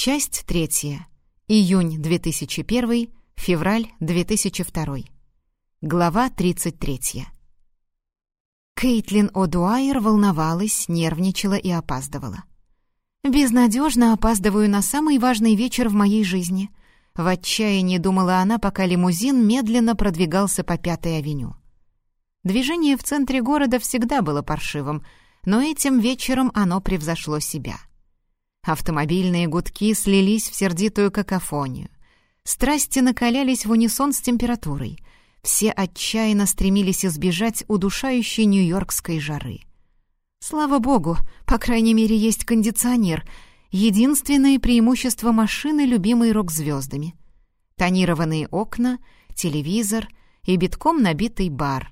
Часть третья. Июнь 2001, февраль 2002. Глава 33. Кейтлин О'Дуайер волновалась, нервничала и опаздывала. «Безнадежно опаздываю на самый важный вечер в моей жизни», — в отчаянии думала она, пока лимузин медленно продвигался по Пятой авеню. Движение в центре города всегда было паршивым, но этим вечером оно превзошло себя. Автомобильные гудки слились в сердитую какофонию. Страсти накалялись в унисон с температурой. Все отчаянно стремились избежать удушающей нью-йоркской жары. Слава богу, по крайней мере, есть кондиционер. Единственное преимущество машины, любимой рок-звездами. Тонированные окна, телевизор и битком набитый бар.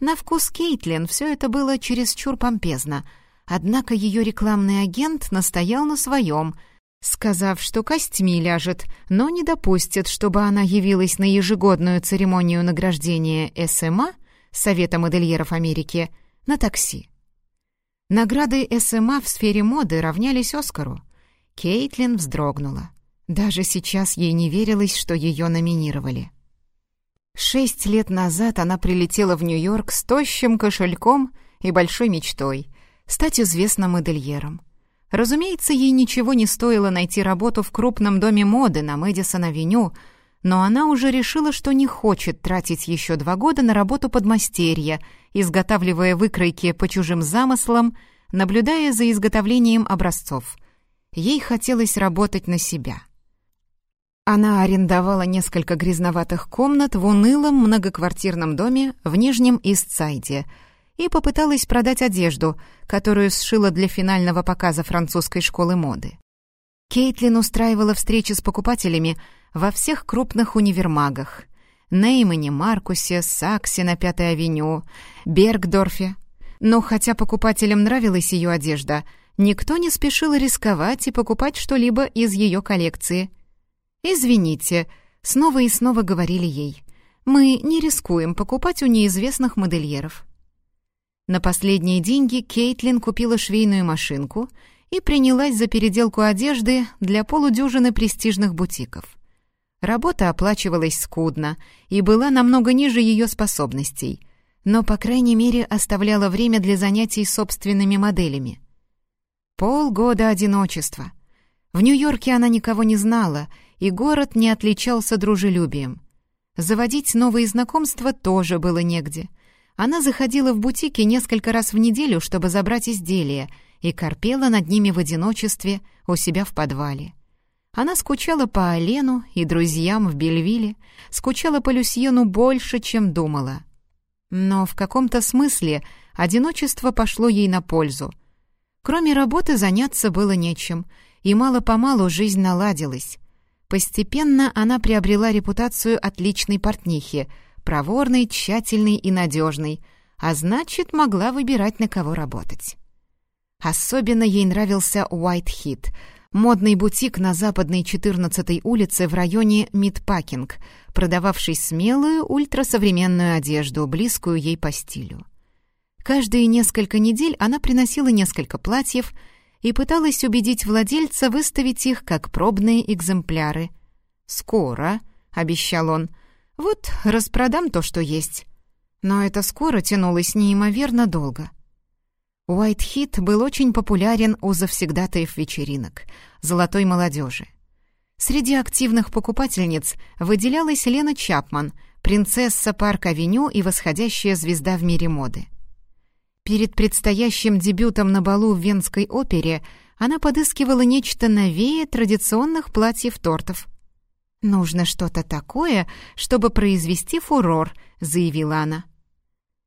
На вкус Кейтлин все это было чересчур помпезно, однако ее рекламный агент настоял на своем, сказав, что костьми ляжет, но не допустит, чтобы она явилась на ежегодную церемонию награждения СМА, Совета модельеров Америки, на такси. Награды СМА в сфере моды равнялись Оскару. Кейтлин вздрогнула. Даже сейчас ей не верилось, что ее номинировали. Шесть лет назад она прилетела в Нью-Йорк с тощим кошельком и большой мечтой — стать известным модельером. Разумеется, ей ничего не стоило найти работу в крупном доме моды на Мэдисон-авеню, но она уже решила, что не хочет тратить еще два года на работу подмастерья — изготавливая выкройки по чужим замыслам, наблюдая за изготовлением образцов. Ей хотелось работать на себя. Она арендовала несколько грязноватых комнат в унылом многоквартирном доме в Нижнем Истсайде и попыталась продать одежду, которую сшила для финального показа французской школы моды. Кейтлин устраивала встречи с покупателями во всех крупных универмагах, Неймане, Маркусе, Саксе на Пятой авеню, Бергдорфе. Но хотя покупателям нравилась ее одежда, никто не спешил рисковать и покупать что-либо из ее коллекции. «Извините», — снова и снова говорили ей, «мы не рискуем покупать у неизвестных модельеров». На последние деньги Кейтлин купила швейную машинку и принялась за переделку одежды для полудюжины престижных бутиков. Работа оплачивалась скудно и была намного ниже ее способностей, но, по крайней мере, оставляла время для занятий собственными моделями. Полгода одиночества. В Нью-Йорке она никого не знала, и город не отличался дружелюбием. Заводить новые знакомства тоже было негде. Она заходила в бутики несколько раз в неделю, чтобы забрать изделия, и корпела над ними в одиночестве у себя в подвале. Она скучала по Олену и друзьям в Бельвилле, скучала по Люсьену больше, чем думала. Но в каком-то смысле одиночество пошло ей на пользу. Кроме работы заняться было нечем, и мало-помалу жизнь наладилась. Постепенно она приобрела репутацию отличной портнихи, проворной, тщательной и надежной, а значит, могла выбирать, на кого работать. Особенно ей нравился Уайт-Хит — модный бутик на западной 14-й улице в районе Мидпакинг, продававший смелую ультрасовременную одежду, близкую ей по стилю. Каждые несколько недель она приносила несколько платьев и пыталась убедить владельца выставить их как пробные экземпляры. «Скоро», — обещал он, — «вот распродам то, что есть». Но это скоро тянулось неимоверно долго — Уайт-Хит был очень популярен у завсегдатаев вечеринок, золотой молодежи. Среди активных покупательниц выделялась Лена Чапман, принцесса Парк-авеню и восходящая звезда в мире моды. Перед предстоящим дебютом на балу в Венской опере она подыскивала нечто новее традиционных платьев-тортов. «Нужно что-то такое, чтобы произвести фурор», — заявила она.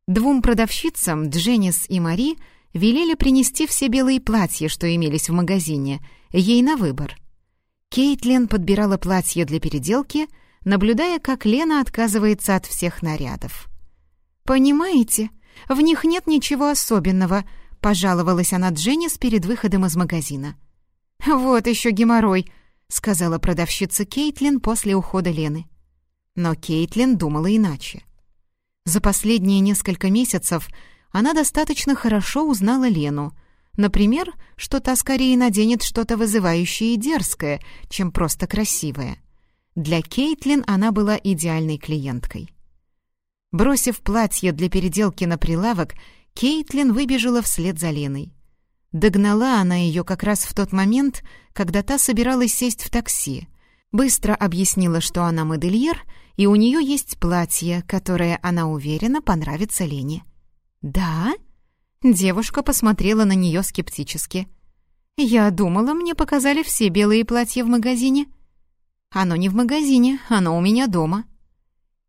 Двум продавщицам, Дженнис и Мари, — велели принести все белые платья, что имелись в магазине, ей на выбор. Кейтлин подбирала платья для переделки, наблюдая, как Лена отказывается от всех нарядов. «Понимаете, в них нет ничего особенного», — пожаловалась она Дженнис перед выходом из магазина. «Вот еще геморрой», — сказала продавщица Кейтлин после ухода Лены. Но Кейтлин думала иначе. За последние несколько месяцев она достаточно хорошо узнала Лену, Например, что та скорее наденет что-то вызывающее и дерзкое, чем просто красивое. Для Кейтлин она была идеальной клиенткой. Бросив платье для переделки на прилавок, Кейтлин выбежала вслед за Леной. Догнала она ее как раз в тот момент, когда та собиралась сесть в такси. Быстро объяснила, что она модельер, и у нее есть платье, которое, она уверена, понравится Лене. «Да?» Девушка посмотрела на нее скептически. «Я думала, мне показали все белые платья в магазине». «Оно не в магазине, оно у меня дома».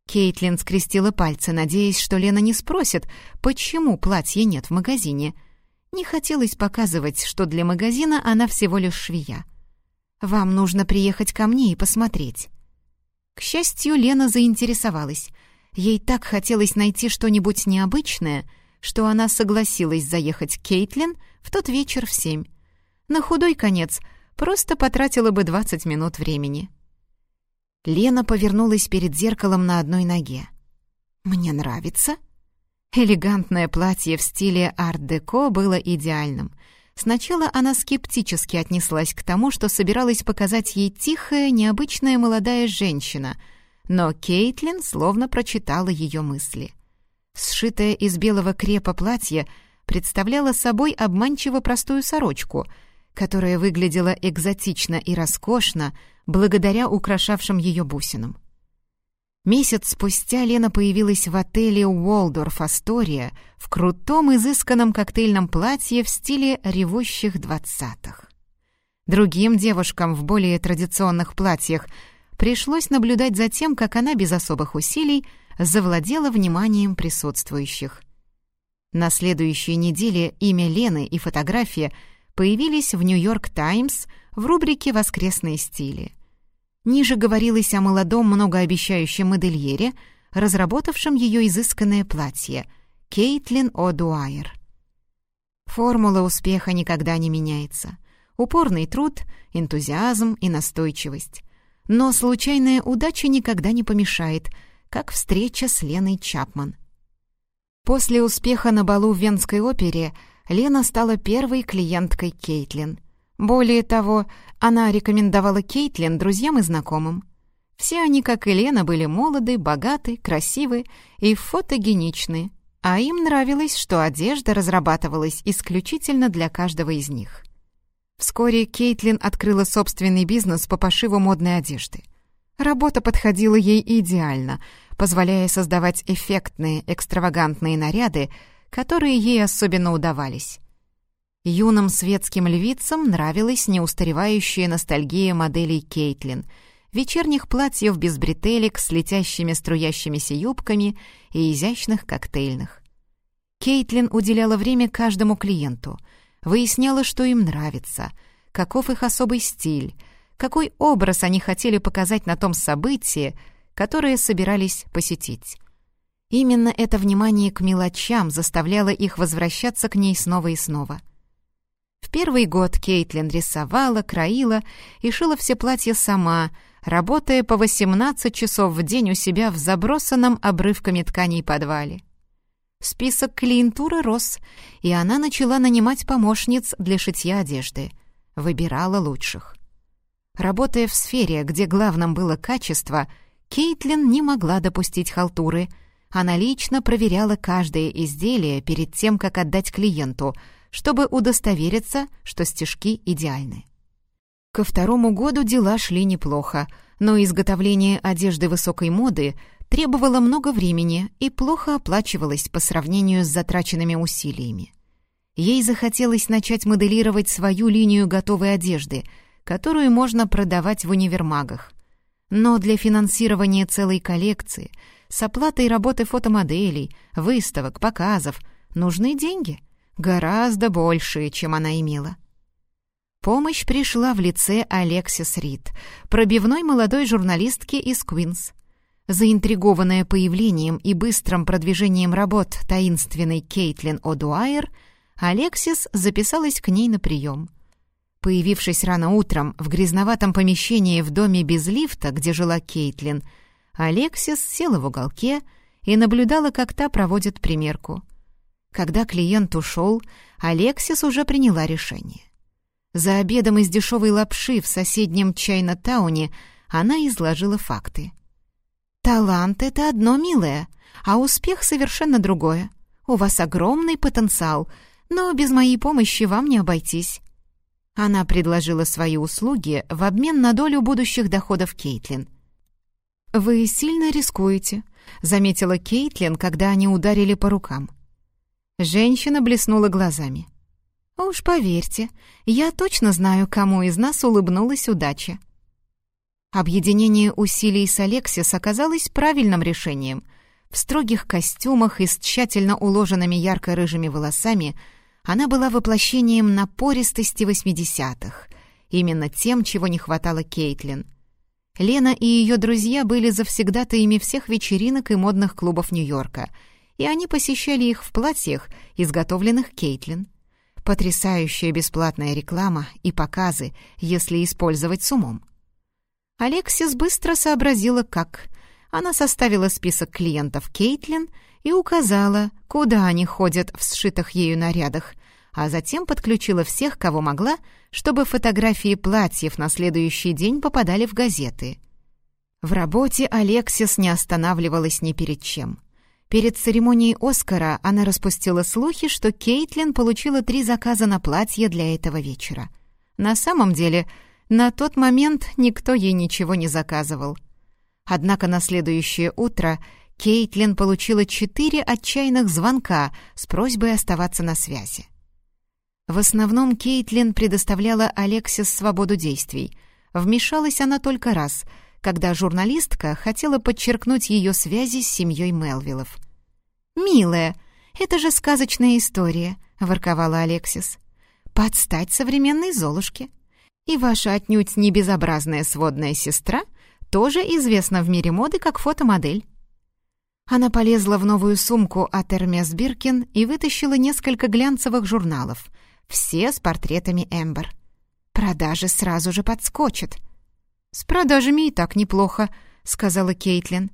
Кейтлин скрестила пальцы, надеясь, что Лена не спросит, почему платья нет в магазине — не хотелось показывать, что для магазина она всего лишь швея. «Вам нужно приехать ко мне и посмотреть». К счастью, Лена заинтересовалась. Ей так хотелось найти что-нибудь необычное, что она согласилась заехать к Кейтлин в тот вечер в семь. На худой конец просто потратила бы 20 минут времени. Лена повернулась перед зеркалом на одной ноге. «Мне нравится», Элегантное платье в стиле арт-деко было идеальным. Сначала она скептически отнеслась к тому, что собиралась показать ей тихая, необычная молодая женщина, но Кейтлин словно прочитала ее мысли. Сшитое из белого крепа платье представляло собой обманчиво простую сорочку, которая выглядела экзотично и роскошно благодаря украшавшим ее бусинам. Месяц спустя Лена появилась в отеле «Уолдорф Астория» в крутом изысканном коктейльном платье в стиле ревущих двадцатых. Другим девушкам в более традиционных платьях пришлось наблюдать за тем, как она без особых усилий завладела вниманием присутствующих. На следующей неделе имя Лены и фотография появились в «Нью-Йорк Таймс» в рубрике «Воскресные стили». Ниже говорилось о молодом многообещающем модельере, разработавшем ее изысканное платье — Кейтлин О'Дуайер. Формула успеха никогда не меняется. Упорный труд, энтузиазм и настойчивость. Но случайная удача никогда не помешает, как встреча с Леной Чапман. После успеха на балу в Венской опере Лена стала первой клиенткой Кейтлин — более того, она рекомендовала Кейтлин друзьям и знакомым. Все они, как и Лена, были молоды, богаты, красивы и фотогеничны, а им нравилось, что одежда разрабатывалась исключительно для каждого из них. Вскоре Кейтлин открыла собственный бизнес по пошиву модной одежды. Работа подходила ей идеально, позволяя создавать эффектные, экстравагантные наряды, которые ей особенно удавались. Юным светским львицам нравилась неустаревающая ностальгия моделей Кейтлин, вечерних платьев без бретелек с летящими струящимися юбками и изящных коктейльных. Кейтлин уделяла время каждому клиенту, выясняла, что им нравится, каков их особый стиль, какой образ они хотели показать на том событии, которое собирались посетить. Именно это внимание к мелочам заставляло их возвращаться к ней снова и снова — в первый год Кейтлин рисовала, краила и шила все платья сама, работая по 18 часов в день у себя в забросанном обрывками тканей подвале. Список клиентуры рос, и она начала нанимать помощниц для шитья одежды. Выбирала лучших. Работая в сфере, где главным было качество, Кейтлин не могла допустить халтуры. Она лично проверяла каждое изделие перед тем, как отдать клиенту — чтобы удостовериться, что стежки идеальны. Ко второму году дела шли неплохо, но изготовление одежды высокой моды требовало много времени и плохо оплачивалось по сравнению с затраченными усилиями. Ей захотелось начать моделировать свою линию готовой одежды, которую можно продавать в универмагах. Но для финансирования целой коллекции, с оплатой работы фотомоделей, выставок, показов, нужны деньги — Гораздо большие, чем она имела. Помощь пришла в лице Алексис Рид, пробивной молодой журналистки из Квинс. Заинтригованная появлением и быстрым продвижением работ таинственной Кейтлин О'Дуайер, Алексис записалась к ней на прием. Появившись рано утром в грязноватом помещении в доме без лифта, где жила Кейтлин, Алексис села в уголке и наблюдала, как та проводит примерку — Когда клиент ушел, Алексис уже приняла решение. За обедом из дешевой лапши в соседнем Чайна-тауне она изложила факты. «Талант — это одно, милое, а успех — совершенно другое. У вас огромный потенциал, но без моей помощи вам не обойтись». Она предложила свои услуги в обмен на долю будущих доходов Кейтлин. «Вы сильно рискуете», — заметила Кейтлин, когда они ударили по рукам. Женщина блеснула глазами. «Уж поверьте, я точно знаю, кому из нас улыбнулась удача». Объединение усилий с Алексис оказалось правильным решением. В строгих костюмах и с тщательно уложенными ярко-рыжими волосами она была воплощением напористости восьмидесятых, именно тем, чего не хватало Кейтлин. Лена и ее друзья были завсегдатаями всех вечеринок и модных клубов Нью-Йорка, и они посещали их в платьях, изготовленных Кейтлин. Потрясающая бесплатная реклама и показы, если использовать с умом. Алексис быстро сообразила, как. Она составила список клиентов Кейтлин и указала, куда они ходят в сшитых ею нарядах, а затем подключила всех, кого могла, чтобы фотографии платьев на следующий день попадали в газеты. В работе Алексис не останавливалась ни перед чем — Перед церемонией Оскара она распустила слухи, что Кейтлин получила три заказа на платье для этого вечера. На самом деле, на тот момент никто ей ничего не заказывал. Однако на следующее утро Кейтлин получила четыре отчаянных звонка с просьбой оставаться на связи. В основном Кейтлин предоставляла Алексис свободу действий. Вмешалась она только раз — когда журналистка хотела подчеркнуть ее связи с семьей Мелвиллов. «Милая, это же сказочная история», — ворковала Алексис. «Подстать современной Золушке. И ваша отнюдь не безобразная сводная сестра тоже известна в мире моды как фотомодель». Она полезла в новую сумку от Эрмес Биркин и вытащила несколько глянцевых журналов, все с портретами Эмбер. Продажи сразу же подскочат. «С продажами и так неплохо», — сказала Кейтлин.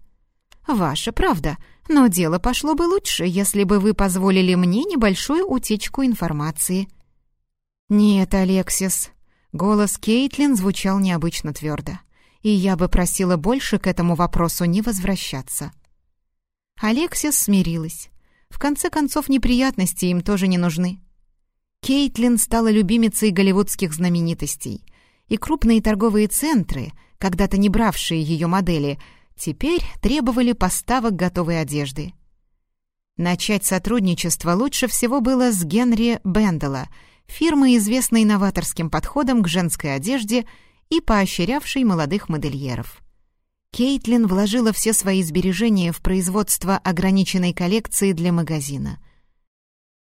«Ваша правда, но дело пошло бы лучше, если бы вы позволили мне небольшую утечку информации». «Нет, Алексис», — голос Кейтлин звучал необычно твердо, «и я бы просила больше к этому вопросу не возвращаться». Алексис смирилась. В конце концов, неприятности им тоже не нужны. Кейтлин стала любимицей голливудских знаменитостей — и крупные торговые центры, когда-то не бравшие ее модели, теперь требовали поставок готовой одежды. Начать сотрудничество лучше всего было с Генри Бендела, фирмы, известной новаторским подходом к женской одежде и поощрявшей молодых модельеров. Кейтлин вложила все свои сбережения в производство ограниченной коллекции для магазина.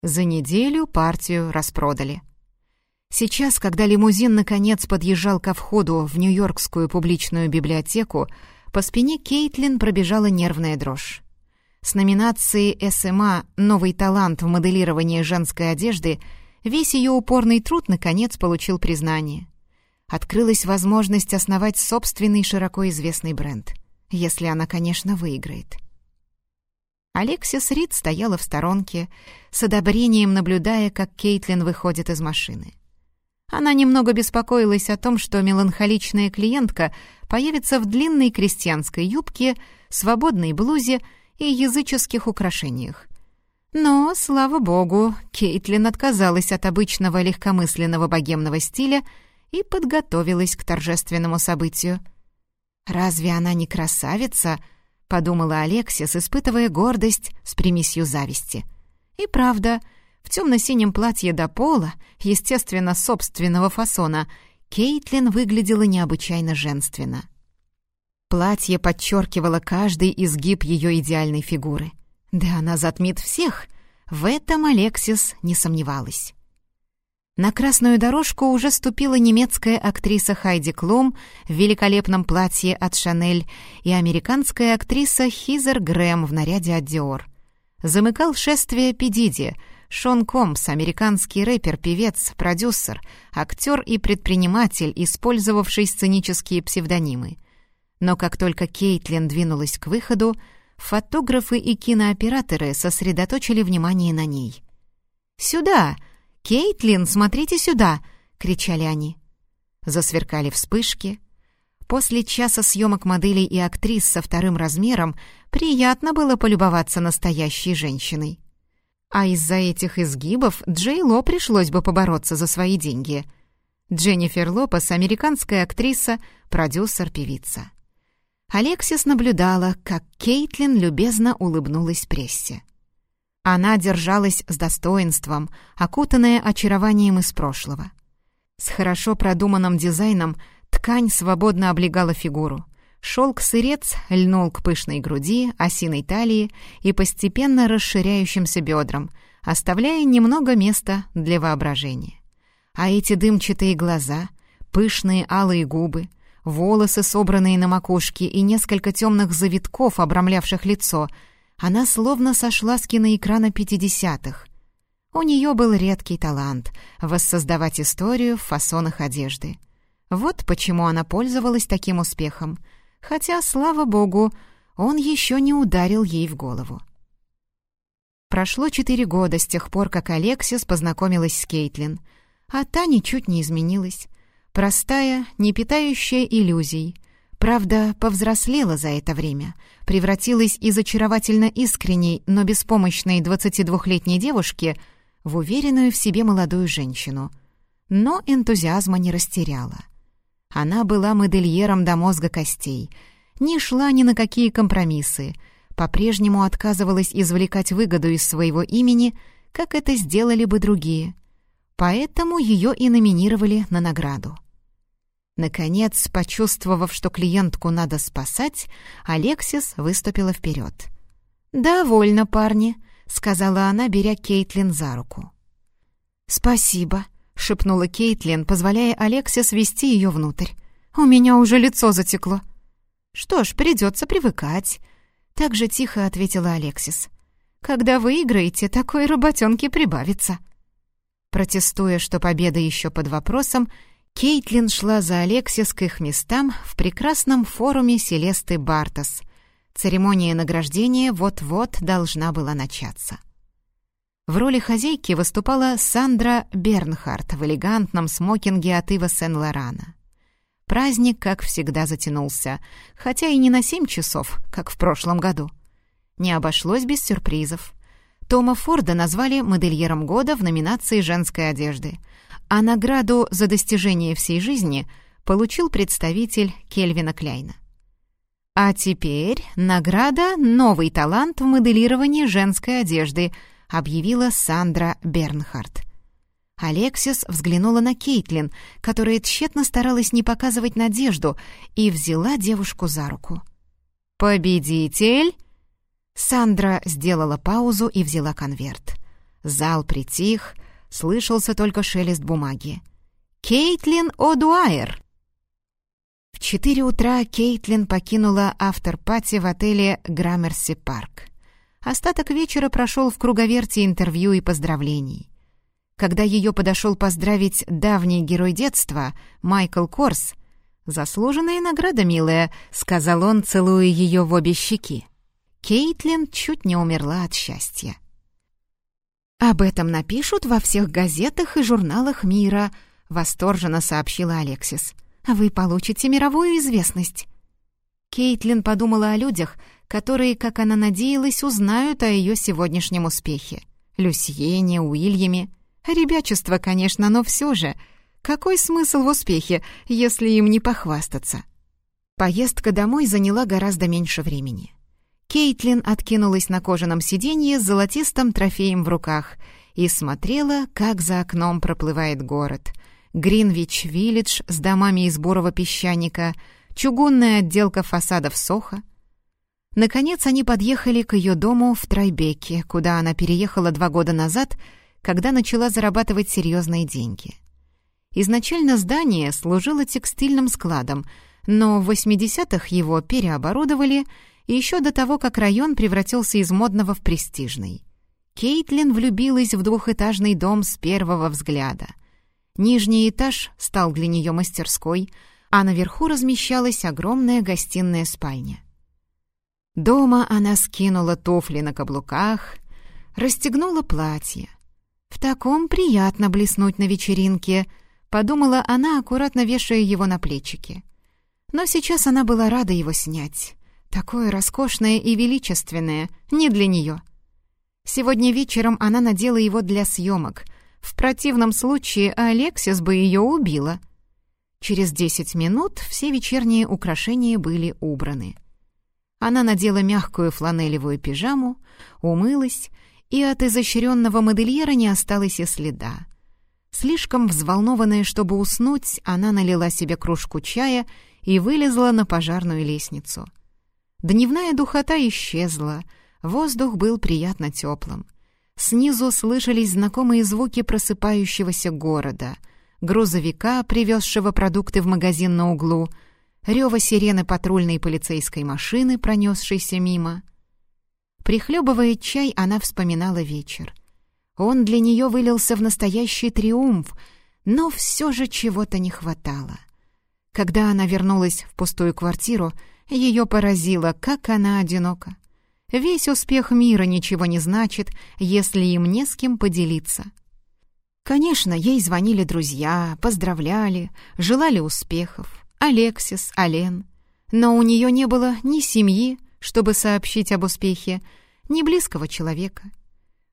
За неделю партию распродали. Сейчас, когда лимузин наконец подъезжал ко входу в Нью-Йоркскую публичную библиотеку, по спине Кейтлин пробежала нервная дрожь. С номинацией СМА «Новый талант в моделировании женской одежды» весь ее упорный труд наконец получил признание. Открылась возможность основать собственный широко известный бренд, если она, конечно, выиграет. Алексис Рид стояла в сторонке, с одобрением наблюдая, как Кейтлин выходит из машины. Она немного беспокоилась о том, что меланхоличная клиентка появится в длинной крестьянской юбке, свободной блузе и языческих украшениях. Но, слава богу, Кейтлин отказалась от обычного легкомысленного богемного стиля и подготовилась к торжественному событию. «Разве она не красавица?» — подумала Алексис, испытывая гордость с примесью зависти. И правда — в темно-синем платье до пола, естественно, собственного фасона, Кейтлин выглядела необычайно женственно. Платье подчеркивало каждый изгиб ее идеальной фигуры. Да она затмит всех. В этом Алексис не сомневалась. На красную дорожку уже ступила немецкая актриса Хайди Клум в великолепном платье от Шанель и американская актриса Хизер Грэм в наряде от Диор. Замыкал шествие Педиди — Шон Комс, американский рэпер, певец, продюсер, актер и предприниматель, использовавший сценические псевдонимы. Но как только Кейтлин двинулась к выходу, фотографы и кинооператоры сосредоточили внимание на ней. «Сюда! Кейтлин, смотрите сюда!» — кричали они. Засверкали вспышки. После часа съемок моделей и актрис со вторым размером приятно было полюбоваться настоящей женщиной. А из-за этих изгибов Джей Ло пришлось бы побороться за свои деньги. Дженнифер Лопес — американская актриса, продюсер, певица. Алексис наблюдала, как Кейтлин любезно улыбнулась прессе. Она держалась с достоинством, окутанная очарованием из прошлого. С хорошо продуманным дизайном ткань свободно облегала фигуру. Шелк-сырец льнул к пышной груди, осиной талии и постепенно расширяющимся бедрам, оставляя немного места для воображения. А эти дымчатые глаза, пышные алые губы, волосы, собранные на макушке, и несколько темных завитков, обрамлявших лицо, она словно сошла с киноэкрана пятидесятых. У нее был редкий талант — воссоздавать историю в фасонах одежды. Вот почему она пользовалась таким успехом — хотя, слава богу, он еще не ударил ей в голову. Прошло четыре года с тех пор, как Алексис познакомилась с Кейтлин, а та ничуть не изменилась. Простая, не питающая иллюзий. Правда, повзрослела за это время, превратилась из очаровательно искренней, но беспомощной 22-летней девушки в уверенную в себе молодую женщину. Но энтузиазма не растеряла. Она была модельером до мозга костей, не шла ни на какие компромиссы, по-прежнему отказывалась извлекать выгоду из своего имени, как это сделали бы другие. Поэтому ее и номинировали на награду. Наконец, почувствовав, что клиентку надо спасать, Алексис выступила вперед. «Довольно, парни», — сказала она, беря Кейтлин за руку. «Спасибо», — шепнула Кейтлин, позволяя Алексе свести ее внутрь. «У меня уже лицо затекло». «Что ж, придется привыкать», — так же тихо ответила Алексис. «Когда выиграете, такой работенки прибавится». Протестуя, что победа еще под вопросом, Кейтлин шла за Алексис к их местам в прекрасном форуме Селесты Бартас. Церемония награждения вот-вот должна была начаться. В роли хозяйки выступала Сандра Бернхарт в элегантном смокинге от Ива Сен-Лорана. Праздник, как всегда, затянулся, хотя и не на семь часов, как в прошлом году. Не обошлось без сюрпризов. Тома Форда назвали модельером года в номинации женской одежды, а награду за достижение всей жизни получил представитель Кельвина Кляйна. А теперь награда «Новый талант в моделировании женской одежды», объявила Сандра Бернхард. Алексис взглянула на Кейтлин, которая тщетно старалась не показывать надежду, и взяла девушку за руку. «Победитель!» Сандра сделала паузу и взяла конверт. Зал притих, слышался только шелест бумаги. «Кейтлин О'Дуайер!» В четыре утра Кейтлин покинула after-party в отеле «Граммерси Парк». Остаток вечера прошел в круговерте интервью и поздравлений. Когда ее подошел поздравить давний герой детства, Майкл Корс, «Заслуженная награда, милая», — сказал он, целуя ее в обе щеки. Кейтлин чуть не умерла от счастья. «Об этом напишут во всех газетах и журналах мира», — восторженно сообщила Алексис. «Вы получите мировую известность». Кейтлин подумала о людях, которые, как она надеялась, узнают о ее сегодняшнем успехе. Люсьене, Уильяме. Ребячество, конечно, но все же. Какой смысл в успехе, если им не похвастаться? Поездка домой заняла гораздо меньше времени. Кейтлин откинулась на кожаном сиденье с золотистым трофеем в руках и смотрела, как за окном проплывает город. Гринвич-Виллидж с домами из бурого песчаника, чугунная отделка фасадов Соха, Наконец они подъехали к ее дому в Трайбеке, куда она переехала два года назад, когда начала зарабатывать серьезные деньги. Изначально здание служило текстильным складом, но в 80-х его переоборудовали еще до того, как район превратился из модного в престижный. Кейтлин влюбилась в двухэтажный дом с первого взгляда. Нижний этаж стал для нее мастерской, а наверху размещалась огромная гостиная спальня. Дома она скинула туфли на каблуках, расстегнула платье. «В таком приятно блеснуть на вечеринке», — подумала она, аккуратно вешая его на плечики. Но сейчас она была рада его снять. Такое роскошное и величественное, не для нее. Сегодня вечером она надела его для съемок. В противном случае Алексис бы ее убила. Через десять минут все вечерние украшения были убраны. Она надела мягкую фланелевую пижаму, умылась, и от изощренного модельера не осталось и следа. Слишком взволнованная, чтобы уснуть, она налила себе кружку чая и вылезла на пожарную лестницу. Дневная духота исчезла, воздух был приятно теплым. Снизу слышались знакомые звуки просыпающегося города, грузовика, привезшего продукты в магазин на углу, рева сирены патрульной полицейской машины, пронесшейся мимо. Прихлебывая чай, она вспоминала вечер. Он для нее вылился в настоящий триумф, но все же чего-то не хватало. Когда она вернулась в пустую квартиру, ее поразило, как она одинока. Весь успех мира ничего не значит, если им не с кем поделиться. Конечно, ей звонили друзья, поздравляли, желали успехов. Алексис, Ален. Но у нее не было ни семьи, чтобы сообщить об успехе, ни близкого человека.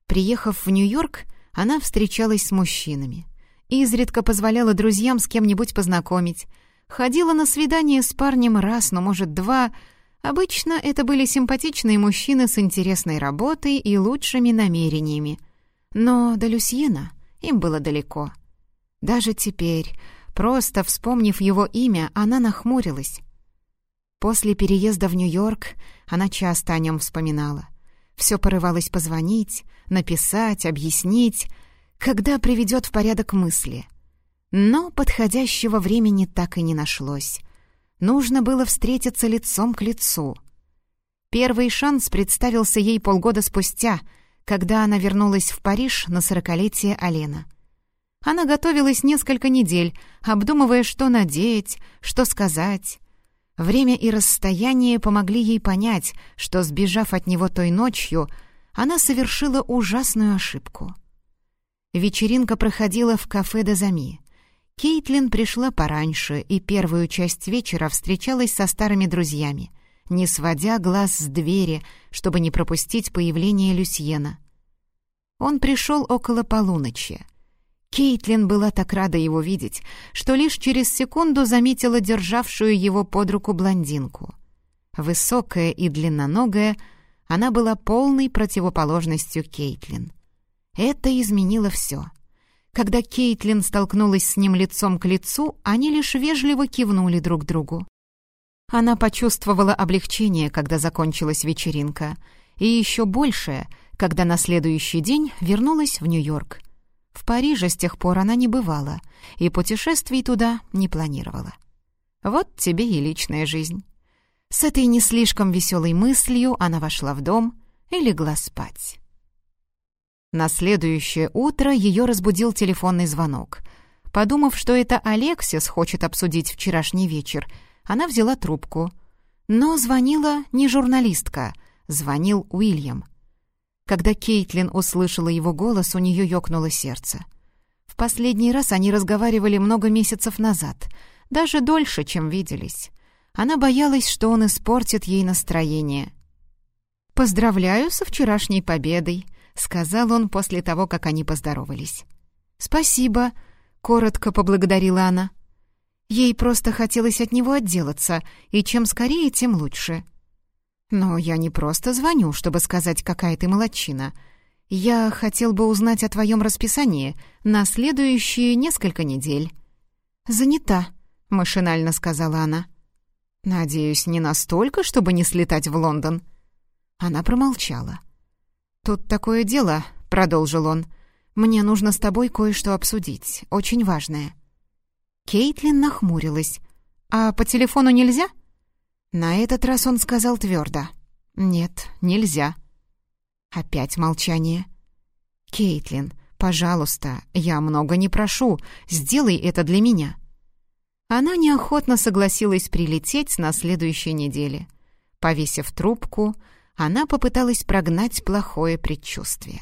Приехав в Нью-Йорк, она встречалась с мужчинами. Изредка позволяла друзьям с кем-нибудь познакомить. Ходила на свидание с парнем раз, но, может, два. Обычно это были симпатичные мужчины с интересной работой и лучшими намерениями. Но до Люсьена им было далеко. Даже теперь, просто вспомнив его имя, она нахмурилась. После переезда в Нью-Йорк она часто о нем вспоминала. Все порывалось позвонить, написать, объяснить, когда приведет в порядок мысли. Но подходящего времени так и не нашлось. Нужно было встретиться лицом к лицу. Первый шанс представился ей полгода спустя, когда она вернулась в Париж на сорокалетие Алена. Она готовилась несколько недель, обдумывая, что надеть, что сказать. Время и расстояние помогли ей понять, что, сбежав от него той ночью, она совершила ужасную ошибку. Вечеринка проходила в кафе «Дозами». Кейтлин пришла пораньше и первую часть вечера встречалась со старыми друзьями, не сводя глаз с двери, чтобы не пропустить появление Люсьена. Он пришел около полуночи — Кейтлин была так рада его видеть, что лишь через секунду заметила державшую его под руку блондинку. Высокая и длинноногая, она была полной противоположностью Кейтлин. Это изменило все. Когда Кейтлин столкнулась с ним лицом к лицу, они лишь вежливо кивнули друг другу. Она почувствовала облегчение, когда закончилась вечеринка, и еще большее, когда на следующий день вернулась в Нью-Йорк. В Париже с тех пор она не бывала и путешествий туда не планировала. Вот тебе и личная жизнь. С этой не слишком веселой мыслью она вошла в дом и легла спать. На следующее утро ее разбудил телефонный звонок. Подумав, что это Алексис хочет обсудить вчерашний вечер, она взяла трубку. Но звонила не журналистка, звонил Уильям — когда Кейтлин услышала его голос, у нее ёкнуло сердце. В последний раз они разговаривали много месяцев назад, даже дольше, чем виделись. Она боялась, что он испортит ей настроение. «Поздравляю со вчерашней победой», — сказал он после того, как они поздоровались. «Спасибо», — коротко поблагодарила она. Ей просто хотелось от него отделаться, и чем скорее, тем лучше. «Но я не просто звоню, чтобы сказать, какая ты молодчина. Я хотел бы узнать о твоем расписании на следующие несколько недель». «Занята», — машинально сказала она. «Надеюсь, не настолько, чтобы не слетать в Лондон?» Она промолчала. «Тут такое дело», — продолжил он. «Мне нужно с тобой кое-что обсудить, очень важное». Кейтлин нахмурилась. «А по телефону нельзя?» На этот раз он сказал твердо. «Нет, нельзя». Опять молчание. «Кейтлин, пожалуйста, я много не прошу, сделай это для меня». Она неохотно согласилась прилететь на следующей неделе. Повесив трубку, она попыталась прогнать плохое предчувствие.